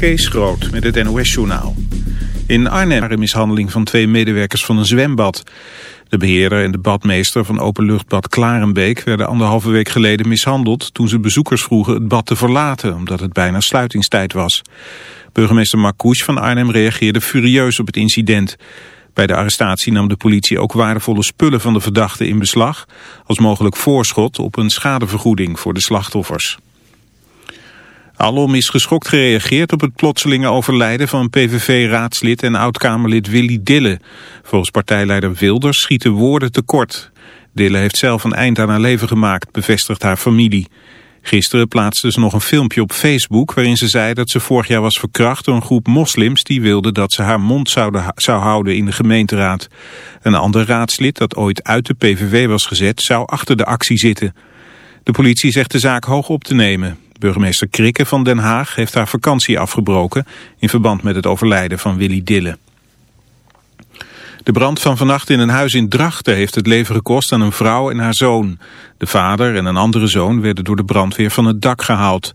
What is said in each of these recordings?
Kees Groot met het NOS-journaal. In Arnhem een mishandeling van twee medewerkers van een zwembad. De beheerder en de badmeester van openluchtbad Klarenbeek... werden anderhalve week geleden mishandeld... toen ze bezoekers vroegen het bad te verlaten... omdat het bijna sluitingstijd was. Burgemeester Marcouch van Arnhem reageerde furieus op het incident. Bij de arrestatie nam de politie ook waardevolle spullen van de verdachte in beslag... als mogelijk voorschot op een schadevergoeding voor de slachtoffers. Alom is geschokt gereageerd op het plotselinge overlijden van PVV-raadslid en oud-Kamerlid Willy Dille. Volgens partijleider Wilders schieten woorden tekort. Dille heeft zelf een eind aan haar leven gemaakt, bevestigt haar familie. Gisteren plaatste ze nog een filmpje op Facebook waarin ze zei dat ze vorig jaar was verkracht door een groep moslims die wilden dat ze haar mond zouden, zou houden in de gemeenteraad. Een ander raadslid dat ooit uit de PVV was gezet zou achter de actie zitten. De politie zegt de zaak hoog op te nemen. Burgemeester Krikke van Den Haag heeft haar vakantie afgebroken in verband met het overlijden van Willy Dille. De brand van vannacht in een huis in Drachten heeft het leven gekost aan een vrouw en haar zoon. De vader en een andere zoon werden door de brandweer van het dak gehaald.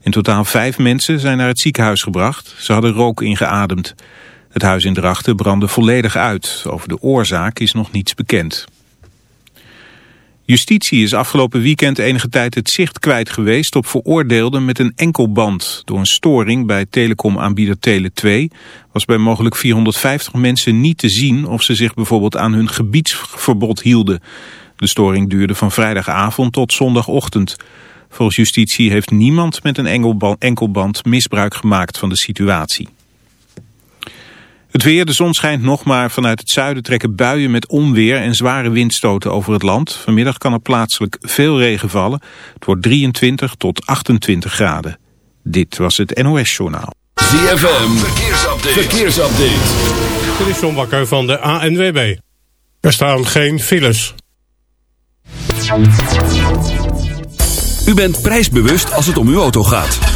In totaal vijf mensen zijn naar het ziekenhuis gebracht. Ze hadden rook ingeademd. Het huis in Drachten brandde volledig uit. Over de oorzaak is nog niets bekend. Justitie is afgelopen weekend enige tijd het zicht kwijt geweest op veroordeelden met een enkelband. Door een storing bij telecomaanbieder Tele2 was bij mogelijk 450 mensen niet te zien of ze zich bijvoorbeeld aan hun gebiedsverbod hielden. De storing duurde van vrijdagavond tot zondagochtend. Volgens justitie heeft niemand met een enkelband misbruik gemaakt van de situatie. Het weer, de zon schijnt nog maar vanuit het zuiden trekken buien met onweer en zware windstoten over het land. Vanmiddag kan er plaatselijk veel regen vallen. Het wordt 23 tot 28 graden. Dit was het NOS Journaal. ZFM, verkeersupdate. verkeersupdate. Dit is John Bakker van de ANWB. Er staan geen files. U bent prijsbewust als het om uw auto gaat.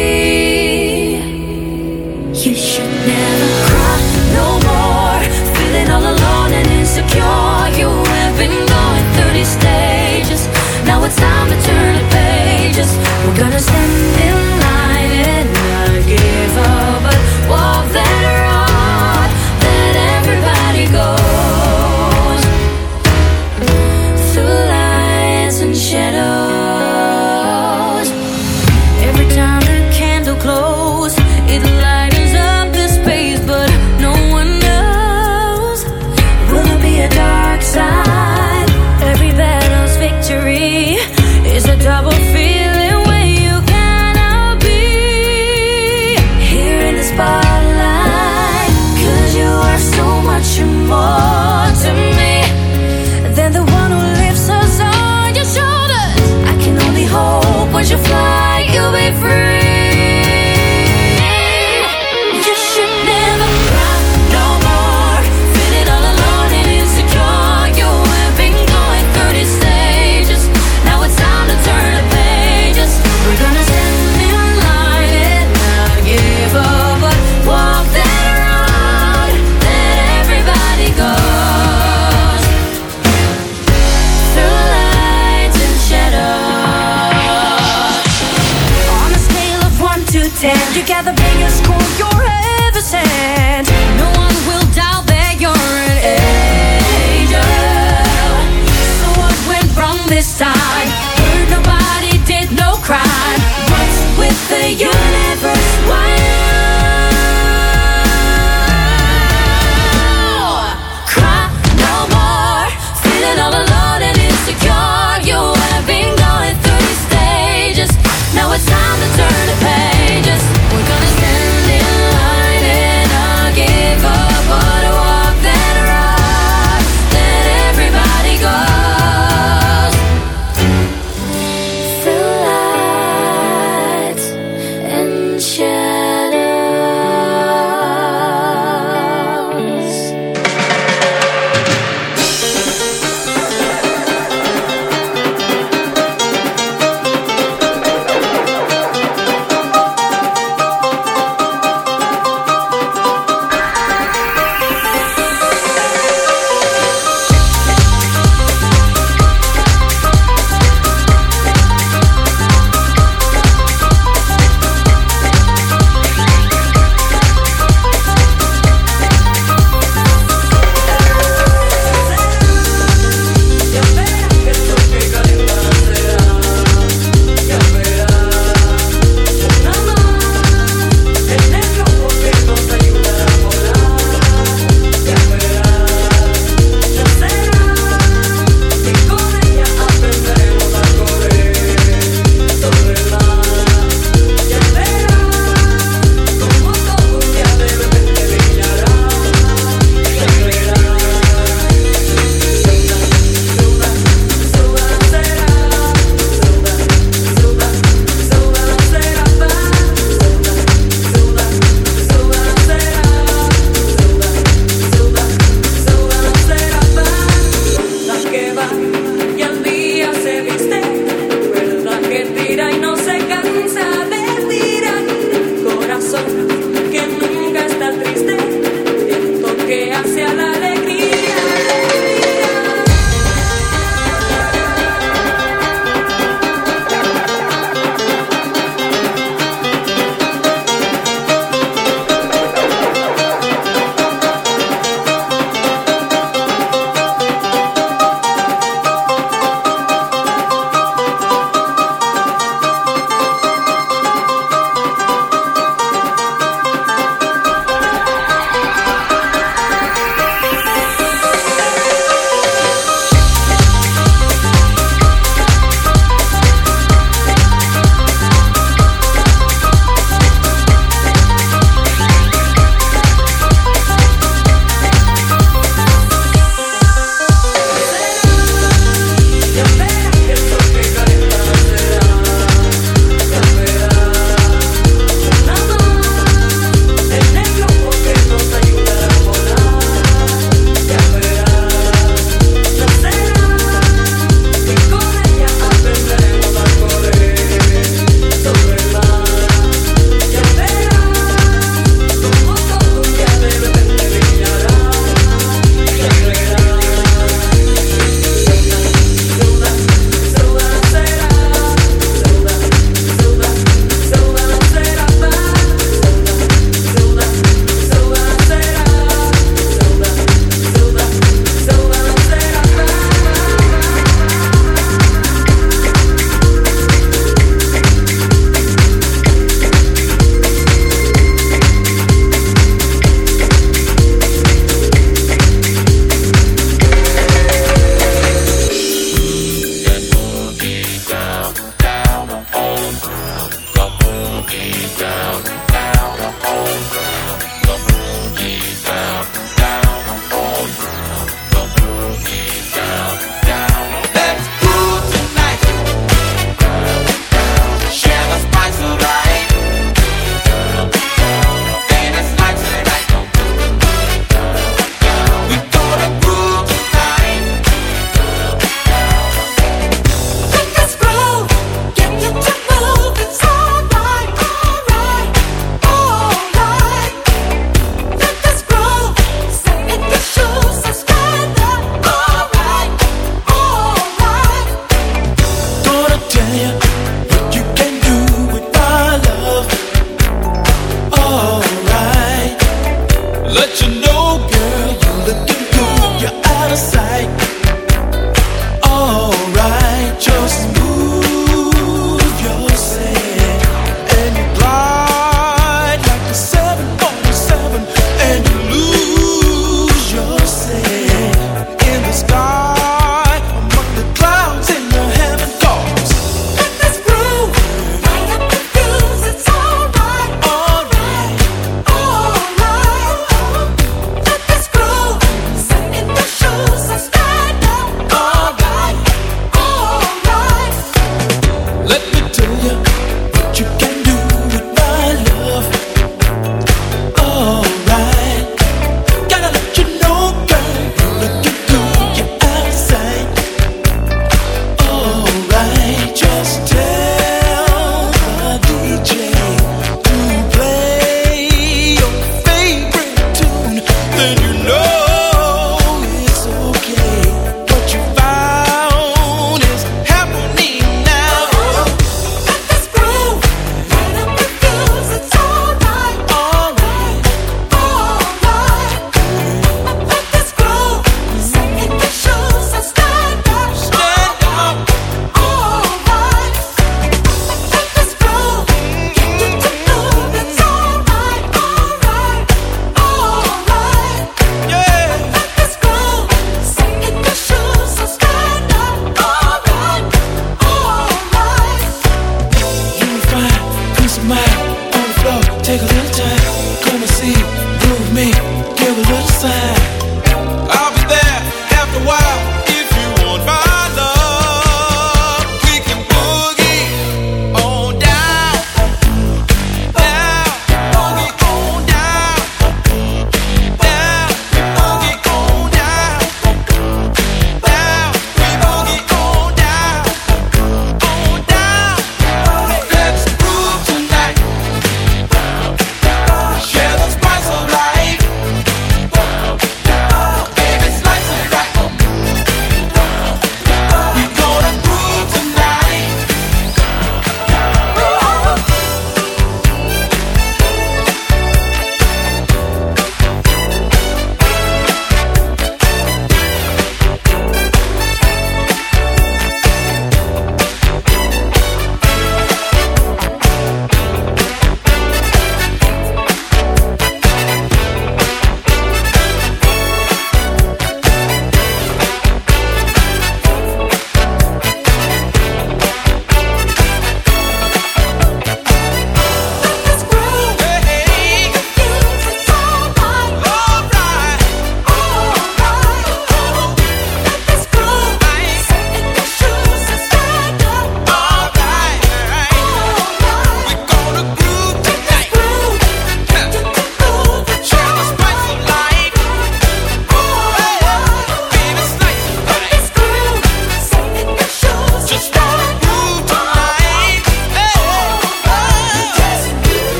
pretend you got the biggest school, you're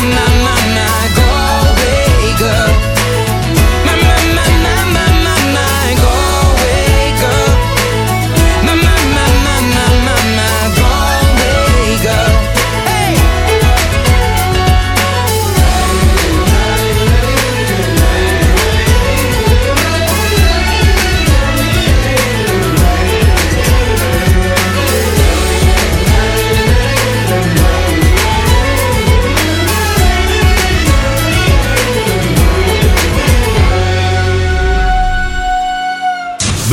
na na na.